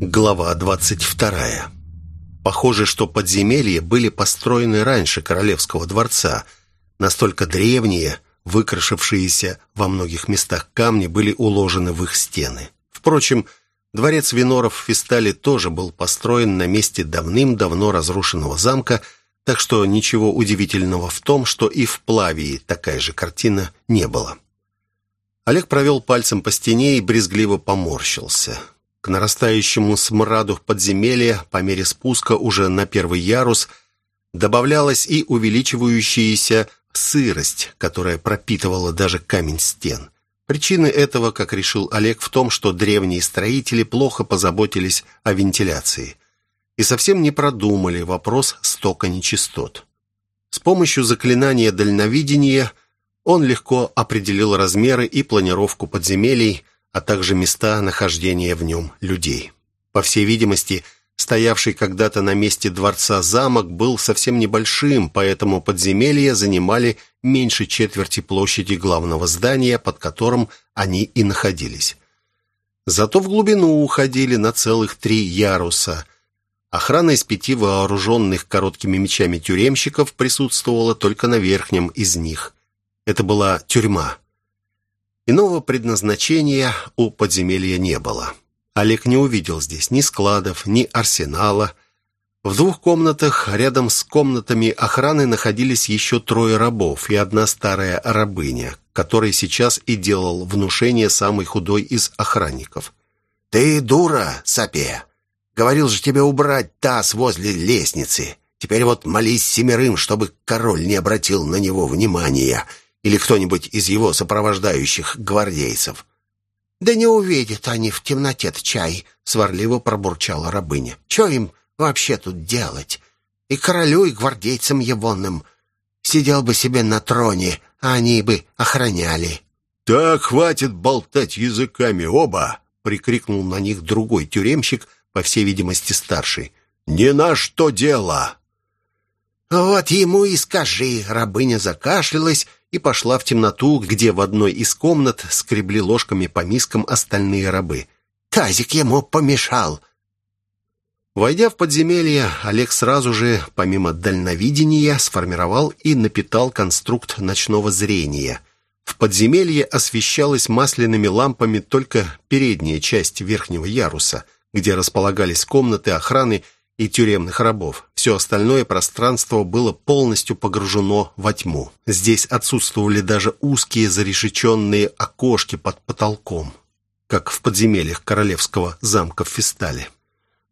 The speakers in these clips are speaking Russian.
Глава 22. Похоже, что подземелья были построены раньше Королевского дворца. Настолько древние, выкрашившиеся во многих местах камни были уложены в их стены. Впрочем, дворец Виноров в Фистале тоже был построен на месте давным-давно разрушенного замка, так что ничего удивительного в том, что и в Плавии такая же картина не было. Олег провел пальцем по стене и брезгливо поморщился. К нарастающему смраду подземелья по мере спуска уже на первый ярус добавлялась и увеличивающаяся сырость, которая пропитывала даже камень стен. Причины этого, как решил Олег, в том, что древние строители плохо позаботились о вентиляции и совсем не продумали вопрос стока нечистот. С помощью заклинания дальновидения он легко определил размеры и планировку подземелий, а также места нахождения в нем людей. По всей видимости, стоявший когда-то на месте дворца замок был совсем небольшим, поэтому подземелья занимали меньше четверти площади главного здания, под которым они и находились. Зато в глубину уходили на целых три яруса. Охрана из пяти вооруженных короткими мечами тюремщиков присутствовала только на верхнем из них. Это была тюрьма. Иного предназначения у подземелья не было. Олег не увидел здесь ни складов, ни арсенала. В двух комнатах рядом с комнатами охраны находились еще трое рабов и одна старая рабыня, которой сейчас и делал внушение самый худой из охранников. «Ты дура, Сапе! Говорил же тебе убрать таз возле лестницы. Теперь вот молись семерым, чтобы король не обратил на него внимания» или кто-нибудь из его сопровождающих гвардейцев. «Да не увидят они в темноте чай», — сварливо пробурчала рабыня. «Че им вообще тут делать? И королю, и гвардейцам егоным. Сидел бы себе на троне, а они бы охраняли». «Так, хватит болтать языками оба!» — прикрикнул на них другой тюремщик, по всей видимости старший. «Не на что дело!» «Вот ему и скажи!» — рабыня закашлялась и пошла в темноту, где в одной из комнат скребли ложками по мискам остальные рабы. «Тазик ему помешал!» Войдя в подземелье, Олег сразу же, помимо дальновидения, сформировал и напитал конструкт ночного зрения. В подземелье освещалась масляными лампами только передняя часть верхнего яруса, где располагались комнаты охраны и тюремных рабов. Все остальное пространство было полностью погружено во тьму. Здесь отсутствовали даже узкие зарешеченные окошки под потолком, как в подземельях королевского замка в Фистале.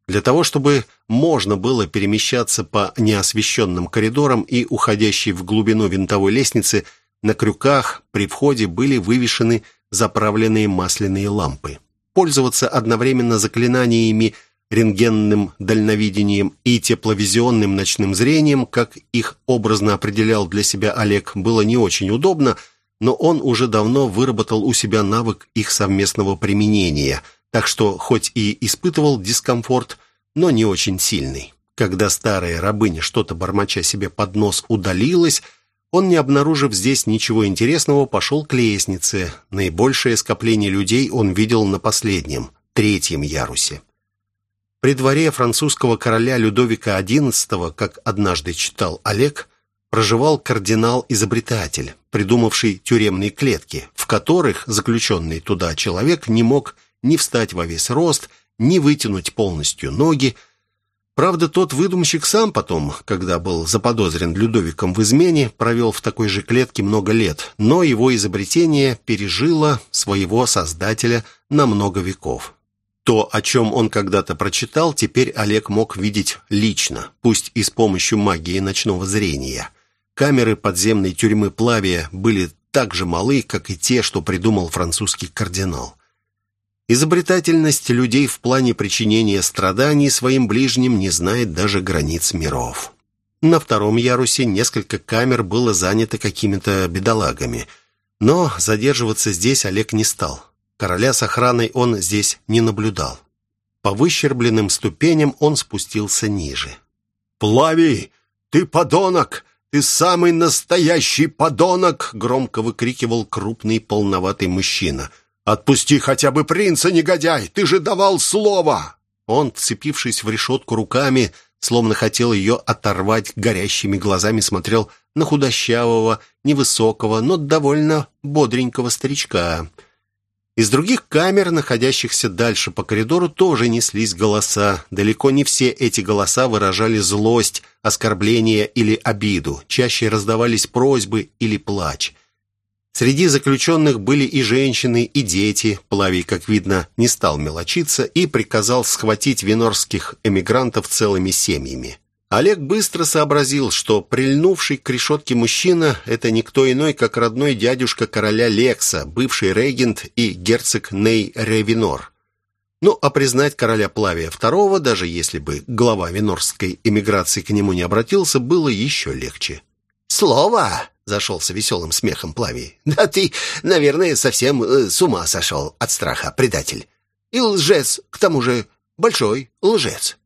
Для того, чтобы можно было перемещаться по неосвещенным коридорам и уходящей в глубину винтовой лестницы, на крюках при входе были вывешены заправленные масляные лампы. Пользоваться одновременно заклинаниями – рентгенным дальновидением и тепловизионным ночным зрением, как их образно определял для себя Олег, было не очень удобно, но он уже давно выработал у себя навык их совместного применения, так что хоть и испытывал дискомфорт, но не очень сильный. Когда старая рабыня, что-то бормоча себе под нос, удалилась, он, не обнаружив здесь ничего интересного, пошел к лестнице. Наибольшее скопление людей он видел на последнем, третьем ярусе. При дворе французского короля Людовика XI, как однажды читал Олег, проживал кардинал-изобретатель, придумавший тюремные клетки, в которых заключенный туда человек не мог ни встать во весь рост, ни вытянуть полностью ноги. Правда, тот выдумщик сам потом, когда был заподозрен Людовиком в измене, провел в такой же клетке много лет, но его изобретение пережило своего создателя на много веков. То, о чем он когда-то прочитал, теперь Олег мог видеть лично, пусть и с помощью магии ночного зрения. Камеры подземной тюрьмы Плавия были так же малы, как и те, что придумал французский кардинал. Изобретательность людей в плане причинения страданий своим ближним не знает даже границ миров. На втором ярусе несколько камер было занято какими-то бедолагами, но задерживаться здесь Олег не стал. Короля с охраной он здесь не наблюдал. По выщербленным ступеням он спустился ниже. «Плави! Ты подонок! Ты самый настоящий подонок!» Громко выкрикивал крупный полноватый мужчина. «Отпусти хотя бы принца, негодяй! Ты же давал слово!» Он, вцепившись в решетку руками, словно хотел ее оторвать, горящими глазами смотрел на худощавого, невысокого, но довольно бодренького старичка. Из других камер, находящихся дальше по коридору, тоже неслись голоса. Далеко не все эти голоса выражали злость, оскорбление или обиду. Чаще раздавались просьбы или плач. Среди заключенных были и женщины, и дети. Плавий, как видно, не стал мелочиться и приказал схватить венорских эмигрантов целыми семьями. Олег быстро сообразил, что прильнувший к решетке мужчина – это никто иной, как родной дядюшка короля Лекса, бывший регент и герцог Ней Ревинор. Ну, а признать короля Плавия II, даже если бы глава венорской эмиграции к нему не обратился, было еще легче. «Слово!» — зашелся веселым смехом Плавий. «Да ты, наверное, совсем э, с ума сошел от страха, предатель. И лжец, к тому же, большой лжец».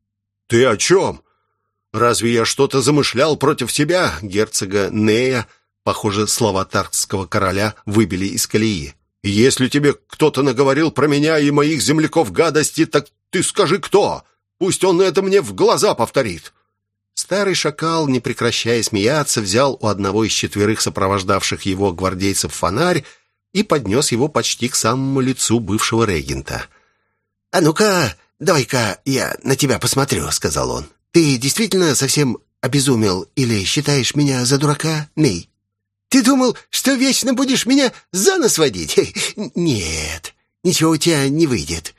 «Ты о чем?» Разве я что-то замышлял против тебя, герцога Нея? Похоже, слова таркского короля выбили из колеи. Если тебе кто-то наговорил про меня и моих земляков гадости, так ты скажи кто. Пусть он это мне в глаза повторит. Старый шакал, не прекращая смеяться, взял у одного из четверых сопровождавших его гвардейцев фонарь и поднес его почти к самому лицу бывшего регента. «А ну-ка, давай-ка я на тебя посмотрю», — сказал он. Ты действительно совсем обезумел или считаешь меня за дурака, Ней? Ты думал, что вечно будешь меня за нос водить? Нет, ничего у тебя не выйдет.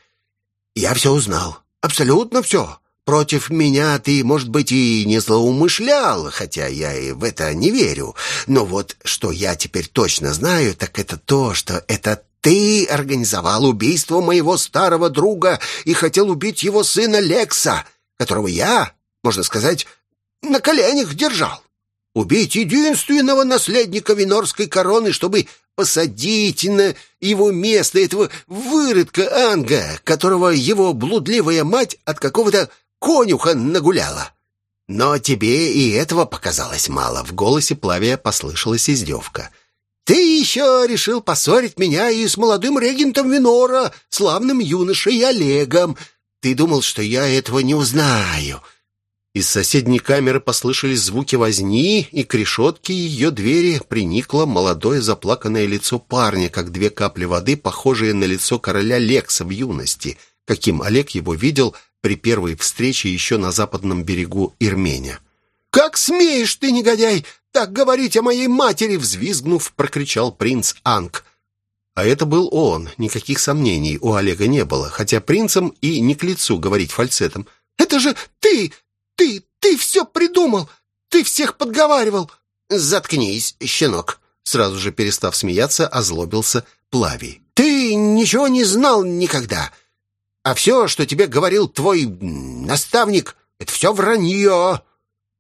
Я все узнал, абсолютно все. Против меня ты, может быть, и не злоумышлял, хотя я и в это не верю. Но вот что я теперь точно знаю, так это то, что это ты организовал убийство моего старого друга и хотел убить его сына Лекса, которого я можно сказать, на коленях держал. Убить единственного наследника Винорской короны, чтобы посадить на его место этого выродка Анга, которого его блудливая мать от какого-то конюха нагуляла. Но тебе и этого показалось мало. В голосе Плавия послышалась издевка. Ты еще решил поссорить меня и с молодым регентом Винора, славным юношей Олегом. Ты думал, что я этого не узнаю. Из соседней камеры послышались звуки возни, и к решетке ее двери приникло молодое заплаканное лицо парня, как две капли воды, похожие на лицо короля Лекса в юности, каким Олег его видел при первой встрече еще на западном берегу Ирменя. «Как смеешь ты, негодяй, так говорить о моей матери!» взвизгнув, прокричал принц Анг. А это был он, никаких сомнений у Олега не было, хотя принцам и не к лицу говорить фальцетом. «Это же ты! Ты, ты все придумал! Ты всех подговаривал!» «Заткнись, щенок!» Сразу же перестав смеяться, озлобился Плавий. «Ты ничего не знал никогда. А все, что тебе говорил твой наставник, это все вранье!»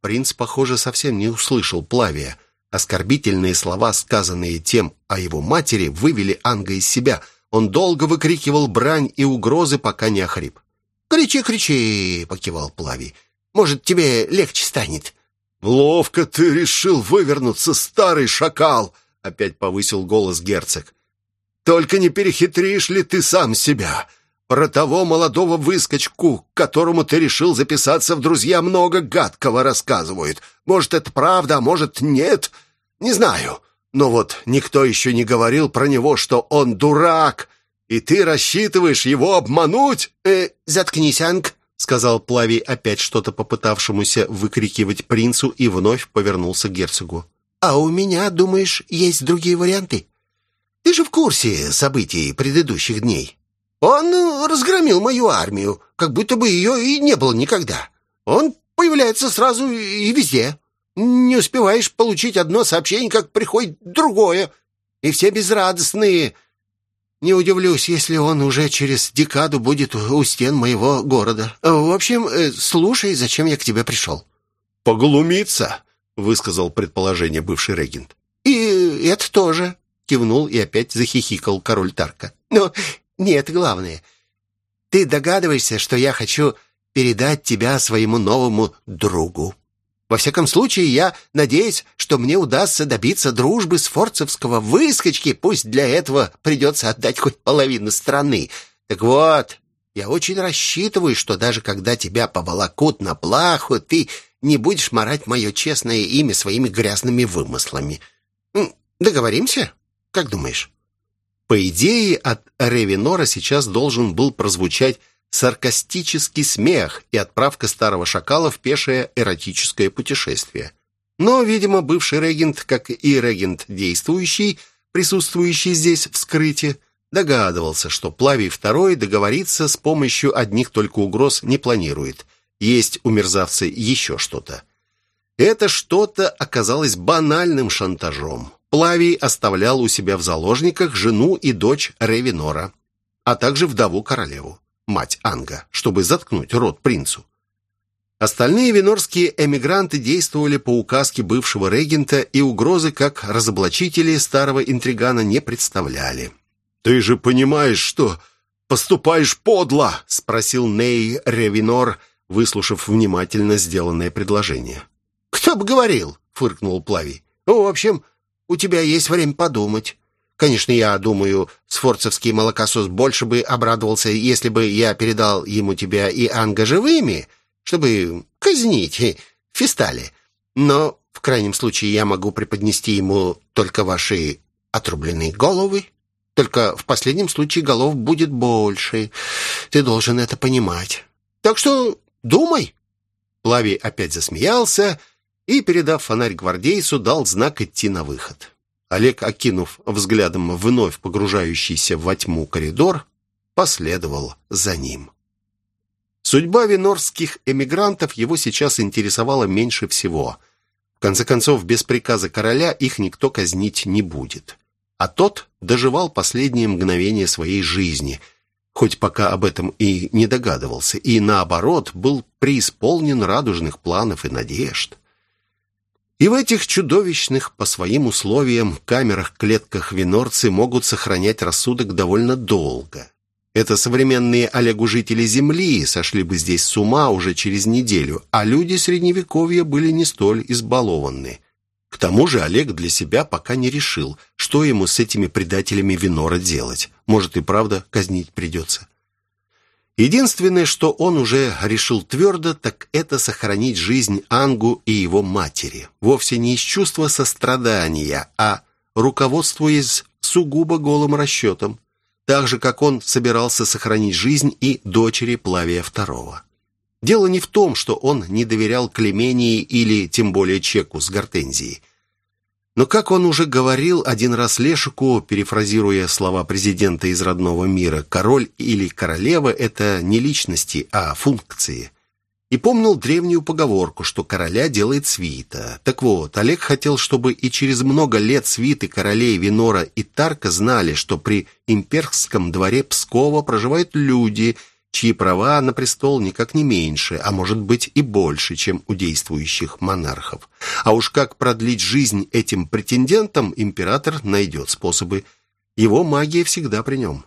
Принц, похоже, совсем не услышал Плавия. Оскорбительные слова, сказанные тем о его матери, вывели Анга из себя. Он долго выкрикивал брань и угрозы, пока не охрип. «Кричи, кричи!» — покивал Плавий. Может, тебе легче станет». «Ловко ты решил вывернуться, старый шакал!» — опять повысил голос герцог. «Только не перехитришь ли ты сам себя? Про того молодого выскочку, к которому ты решил записаться в друзья, много гадкого рассказывают. Может, это правда, а может, нет. Не знаю. Но вот никто еще не говорил про него, что он дурак, и ты рассчитываешь его обмануть?» «Э, заткнись, Анг», — сказал Плавий опять что-то попытавшемуся выкрикивать принцу и вновь повернулся к герцогу. «А у меня, думаешь, есть другие варианты? Ты же в курсе событий предыдущих дней. Он разгромил мою армию, как будто бы ее и не было никогда. Он появляется сразу и везде. Не успеваешь получить одно сообщение, как приходит другое. И все безрадостные, не удивлюсь, если он уже через декаду будет у стен моего города. В общем, э, слушай, зачем я к тебе пришел». «Поглумиться», — высказал предположение бывший регент. «И это тоже», — кивнул и опять захихикал король Тарка. «Но не это главное. Ты догадываешься, что я хочу передать тебя своему новому другу?» Во всяком случае, я надеюсь, что мне удастся добиться дружбы с форцевского выскочки, пусть для этого придется отдать хоть половину страны. Так вот, Я очень рассчитываю, что даже когда тебя поволокут на плаху, ты не будешь марать мое честное имя своими грязными вымыслами. Договоримся? Как думаешь?» По идее, от Ревинора сейчас должен был прозвучать саркастический смех и отправка старого шакала в пешее эротическое путешествие. Но, видимо, бывший регент, как и регент действующий, присутствующий здесь в скрытии, догадывался, что Плавий II договориться с помощью одних только угроз не планирует. Есть у мерзавца еще что-то. Это что-то оказалось банальным шантажом. Плавий оставлял у себя в заложниках жену и дочь Ревинора, а также вдову-королеву, мать Анга, чтобы заткнуть рот принцу. Остальные винорские эмигранты действовали по указке бывшего регента и угрозы как разоблачители старого интригана не представляли. «Ты же понимаешь, что поступаешь подло?» — спросил Ней Ревинор, выслушав внимательно сделанное предложение. «Кто бы говорил?» — фыркнул Плавий. «Ну, в общем, у тебя есть время подумать. Конечно, я думаю, сфорцевский молокосос больше бы обрадовался, если бы я передал ему тебя и Анга живыми, чтобы казнить Фистали. Но в крайнем случае я могу преподнести ему только ваши отрубленные головы. Только в последнем случае голов будет больше. Ты должен это понимать. Так что думай. Плавий опять засмеялся и, передав фонарь гвардейцу, дал знак идти на выход. Олег, окинув взглядом вновь погружающийся во тьму коридор, последовал за ним. Судьба винорских эмигрантов его сейчас интересовала меньше всего. В конце концов, без приказа короля их никто казнить не будет. А тот доживал последние мгновения своей жизни, хоть пока об этом и не догадывался, и, наоборот, был преисполнен радужных планов и надежд. И в этих чудовищных по своим условиям камерах-клетках винорцы могут сохранять рассудок довольно долго. Это современные Олегу жители Земли сошли бы здесь с ума уже через неделю, а люди Средневековья были не столь избалованы. К тому же Олег для себя пока не решил, что ему с этими предателями Винора делать. Может и правда казнить придется. Единственное, что он уже решил твердо, так это сохранить жизнь Ангу и его матери. Вовсе не из чувства сострадания, а руководствуясь сугубо голым расчетом. Так же, как он собирался сохранить жизнь и дочери Плавия II. Дело не в том, что он не доверял Клемении или тем более Чеку с Гортензией. Но, как он уже говорил один раз Лешику, перефразируя слова президента из родного мира, король или королева – это не личности, а функции. И помнил древнюю поговорку, что короля делает свита. Так вот, Олег хотел, чтобы и через много лет свиты королей Винора и Тарка знали, что при имперском дворе Пскова проживают люди – чьи права на престол никак не меньше, а может быть и больше, чем у действующих монархов. А уж как продлить жизнь этим претендентам, император найдет способы. Его магия всегда при нем.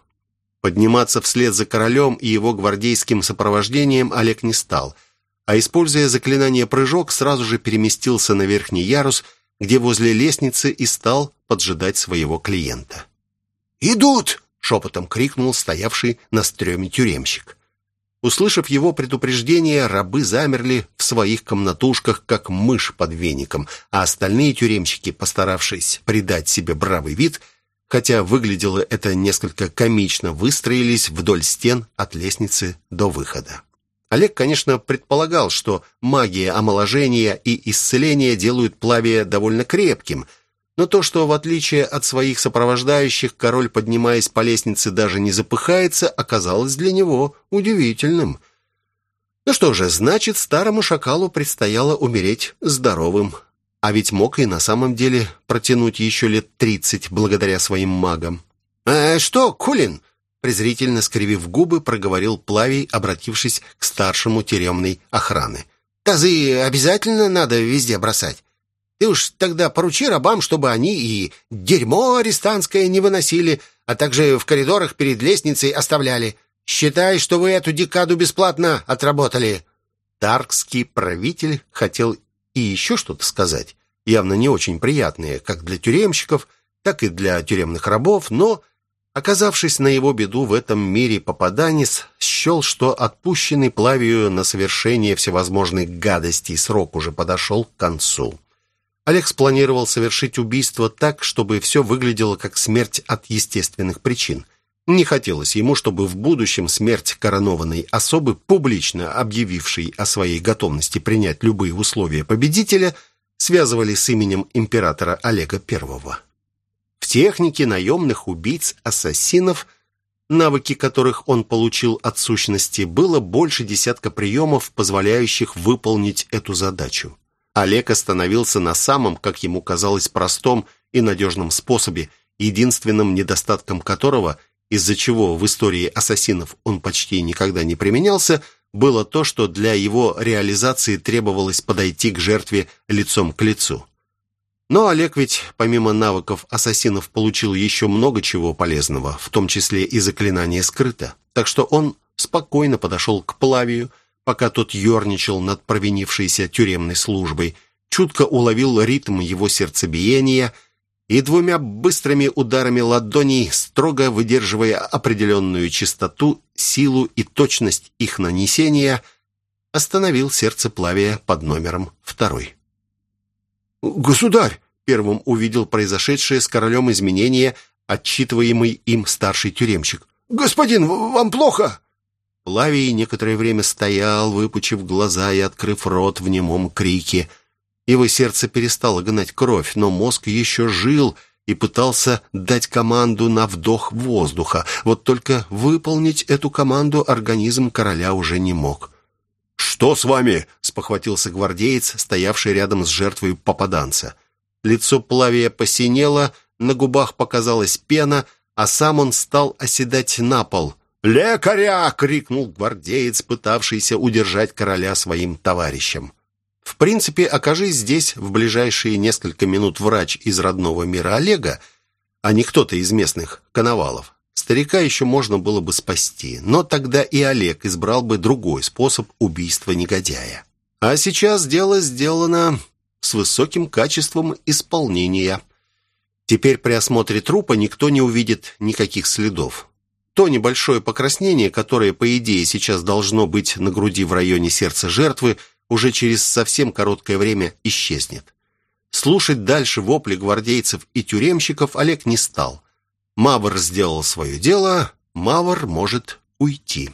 Подниматься вслед за королем и его гвардейским сопровождением Олег не стал, а, используя заклинание «прыжок», сразу же переместился на верхний ярус, где возле лестницы и стал поджидать своего клиента. «Идут!» Шепотом крикнул стоявший на стреме тюремщик. Услышав его предупреждение, рабы замерли в своих комнатушках, как мышь под веником, а остальные тюремщики, постаравшись придать себе бравый вид, хотя выглядело это несколько комично, выстроились вдоль стен от лестницы до выхода. Олег, конечно, предполагал, что магия омоложения и исцеления делают плавие довольно крепким – но то, что в отличие от своих сопровождающих, король, поднимаясь по лестнице, даже не запыхается, оказалось для него удивительным. Ну что же, значит, старому шакалу предстояло умереть здоровым. А ведь мог и на самом деле протянуть еще лет тридцать благодаря своим магам. «Э, что, Кулин?» презрительно скривив губы, проговорил Плавий, обратившись к старшему тюремной охраны. «Тазы обязательно надо везде бросать. Ты уж тогда поручи рабам, чтобы они и дерьмо арестантское не выносили, а также в коридорах перед лестницей оставляли. Считай, что вы эту декаду бесплатно отработали». Таркский правитель хотел и еще что-то сказать, явно не очень приятное, как для тюремщиков, так и для тюремных рабов, но, оказавшись на его беду в этом мире попаданец, счел, что отпущенный Плавию на совершение всевозможных гадостей срок уже подошел к концу. Олег спланировал совершить убийство так, чтобы все выглядело как смерть от естественных причин. Не хотелось ему, чтобы в будущем смерть коронованной особы, публично объявившей о своей готовности принять любые условия победителя, связывали с именем императора Олега I. В технике наемных убийц-ассасинов, навыки которых он получил от сущности, было больше десятка приемов, позволяющих выполнить эту задачу. Олег остановился на самом, как ему казалось, простом и надежном способе, единственным недостатком которого – из-за чего в истории ассасинов он почти никогда не применялся, было то, что для его реализации требовалось подойти к жертве лицом к лицу. Но Олег ведь, помимо навыков ассасинов, получил еще много чего полезного, в том числе и заклинание скрыто. Так что он спокойно подошел к Плавию, пока тот ерничал над провинившейся тюремной службой, чутко уловил ритм его сердцебиения – и двумя быстрыми ударами ладоней, строго выдерживая определенную частоту, силу и точность их нанесения, остановил сердце плавия под номером второй. «Государь!» — первым увидел произошедшее с королем изменение, отчитываемый им старший тюремщик. «Господин, вам плохо?» Плавий некоторое время стоял, выпучив глаза и открыв рот в немом крике — его сердце перестало гнать кровь, но мозг еще жил и пытался дать команду на вдох воздуха. Вот только выполнить эту команду организм короля уже не мог. «Что с вами?» — спохватился гвардеец, стоявший рядом с жертвой попаданца. Лицо плавия посинело, на губах показалась пена, а сам он стал оседать на пол. «Лекаря!» — крикнул гвардеец, пытавшийся удержать короля своим товарищем. В принципе, окажись здесь в ближайшие несколько минут врач из родного мира Олега, а не кто-то из местных коновалов, старика еще можно было бы спасти, но тогда и Олег избрал бы другой способ убийства негодяя. А сейчас дело сделано с высоким качеством исполнения. Теперь при осмотре трупа никто не увидит никаких следов. То небольшое покраснение, которое, по идее, сейчас должно быть на груди в районе сердца жертвы, уже через совсем короткое время исчезнет. Слушать дальше вопли гвардейцев и тюремщиков Олег не стал. Мавр сделал свое дело, Мавр может уйти.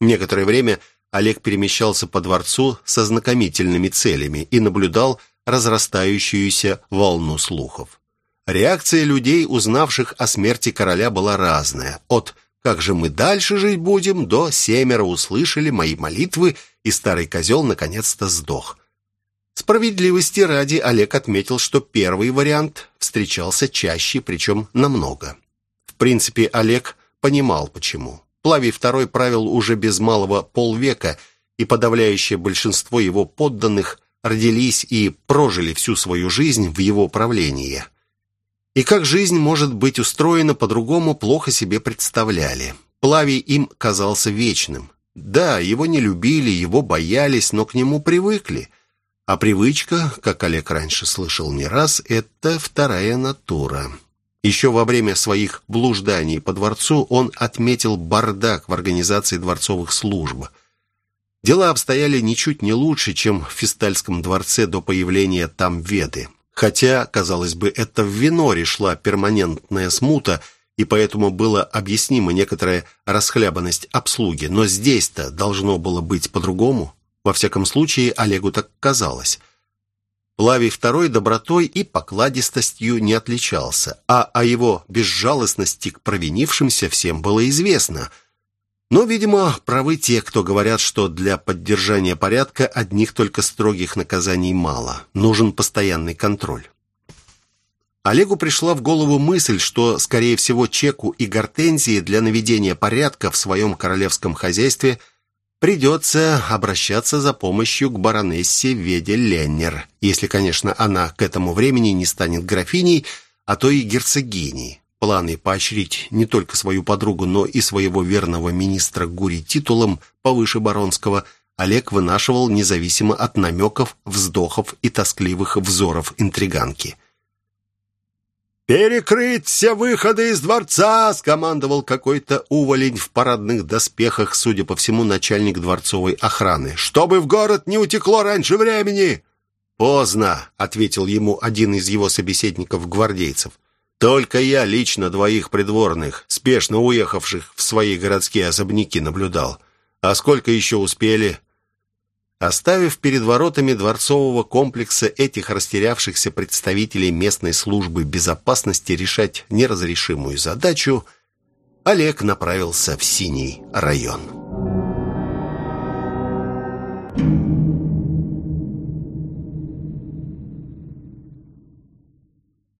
Некоторое время Олег перемещался по дворцу со знакомительными целями и наблюдал разрастающуюся волну слухов. Реакция людей, узнавших о смерти короля, была разная. От «как же мы дальше жить будем?» до «семеро услышали мои молитвы и старый козел наконец-то сдох. Справедливости ради Олег отметил, что первый вариант встречался чаще, причем намного. В принципе, Олег понимал, почему. Плавий второй правил уже без малого полвека, и подавляющее большинство его подданных родились и прожили всю свою жизнь в его правлении. И как жизнь может быть устроена по-другому, плохо себе представляли. Плавий им казался вечным. Да, его не любили, его боялись, но к нему привыкли. А привычка, как Олег раньше слышал не раз, это вторая натура. Еще во время своих блужданий по дворцу он отметил бардак в организации дворцовых служб. Дела обстояли ничуть не лучше, чем в Фистальском дворце до появления там Веды. Хотя, казалось бы, это в Виноре шла перманентная смута – и поэтому было объяснимо некоторая расхлябанность обслуги. Но здесь-то должно было быть по-другому. Во всяком случае, Олегу так казалось. Плавий второй добротой и покладистостью не отличался, а о его безжалостности к провинившимся всем было известно. Но, видимо, правы те, кто говорят, что для поддержания порядка одних только строгих наказаний мало. Нужен постоянный контроль. Олегу пришла в голову мысль, что, скорее всего, Чеку и Гортензии для наведения порядка в своем королевском хозяйстве придется обращаться за помощью к баронессе Веде Леннер, если, конечно, она к этому времени не станет графиней, а то и герцогиней. Планы поощрить не только свою подругу, но и своего верного министра Гури титулом повыше баронского Олег вынашивал независимо от намеков, вздохов и тоскливых взоров интриганки – «Перекрыть все выходы из дворца!» — скомандовал какой-то уволень в парадных доспехах, судя по всему, начальник дворцовой охраны. «Чтобы в город не утекло раньше времени!» «Поздно!» — ответил ему один из его собеседников-гвардейцев. «Только я лично двоих придворных, спешно уехавших в свои городские особняки, наблюдал. А сколько еще успели?» Оставив перед воротами дворцового комплекса этих растерявшихся представителей местной службы безопасности решать неразрешимую задачу, Олег направился в Синий район.